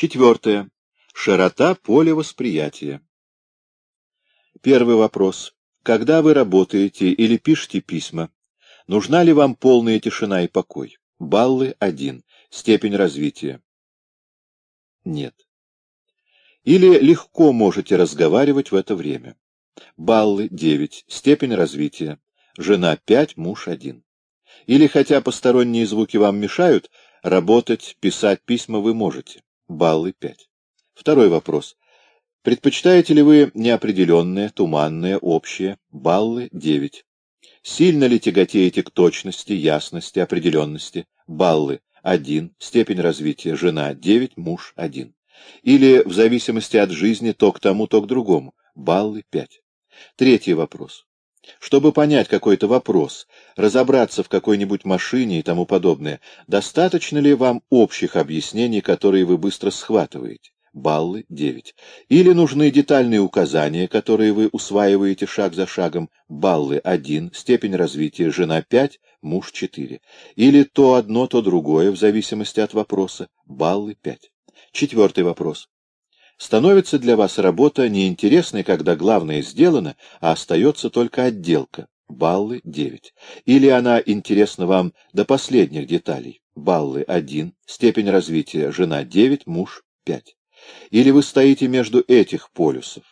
Четвертое. Широта поля восприятия. Первый вопрос. Когда вы работаете или пишете письма, нужна ли вам полная тишина и покой? Баллы 1. Степень развития. Нет. Или легко можете разговаривать в это время. Баллы 9. Степень развития. Жена 5, муж 1. Или хотя посторонние звуки вам мешают, работать, писать письма вы можете. Баллы 5. Второй вопрос. Предпочитаете ли вы неопределенное, туманное, общее? Баллы 9. Сильно ли тяготеете к точности, ясности, определенности? Баллы 1. Степень развития. Жена 9, муж 1. Или в зависимости от жизни то к тому, то к другому? Баллы 5. Третий вопрос. Чтобы понять какой-то вопрос, разобраться в какой-нибудь машине и тому подобное, достаточно ли вам общих объяснений, которые вы быстро схватываете? Баллы 9. Или нужны детальные указания, которые вы усваиваете шаг за шагом? Баллы 1, степень развития, жена 5, муж 4. Или то одно, то другое, в зависимости от вопроса? Баллы 5. Четвертый вопрос. Становится для вас работа неинтересной, когда главное сделано, а остается только отделка. Баллы 9. Или она интересна вам до последних деталей. Баллы 1. Степень развития. Жена 9, муж 5. Или вы стоите между этих полюсов.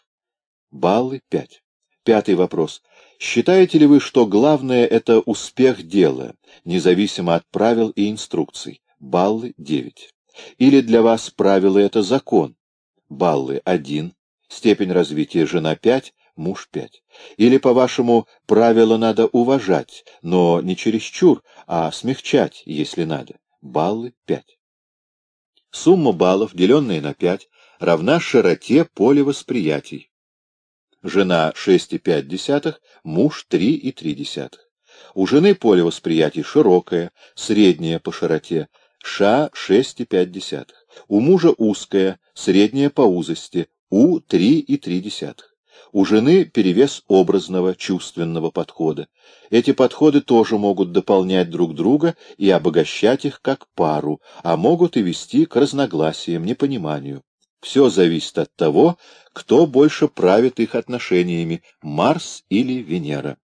Баллы 5. Пятый вопрос. Считаете ли вы, что главное — это успех дела, независимо от правил и инструкций? Баллы 9. Или для вас правило — это закон? Баллы 1, степень развития жена 5, муж 5. Или, по-вашему, правила надо уважать, но не чересчур, а смягчать, если надо. Баллы 5. Сумма баллов, деленная на 5, равна широте поля восприятий. Жена 6,5, муж 3,3. У жены поле восприятий широкое, среднее по широте, ша 6,5. У мужа узкое, среднее по узости, у 3,3. У жены перевес образного, чувственного подхода. Эти подходы тоже могут дополнять друг друга и обогащать их как пару, а могут и вести к разногласиям, непониманию. Все зависит от того, кто больше правит их отношениями, Марс или Венера.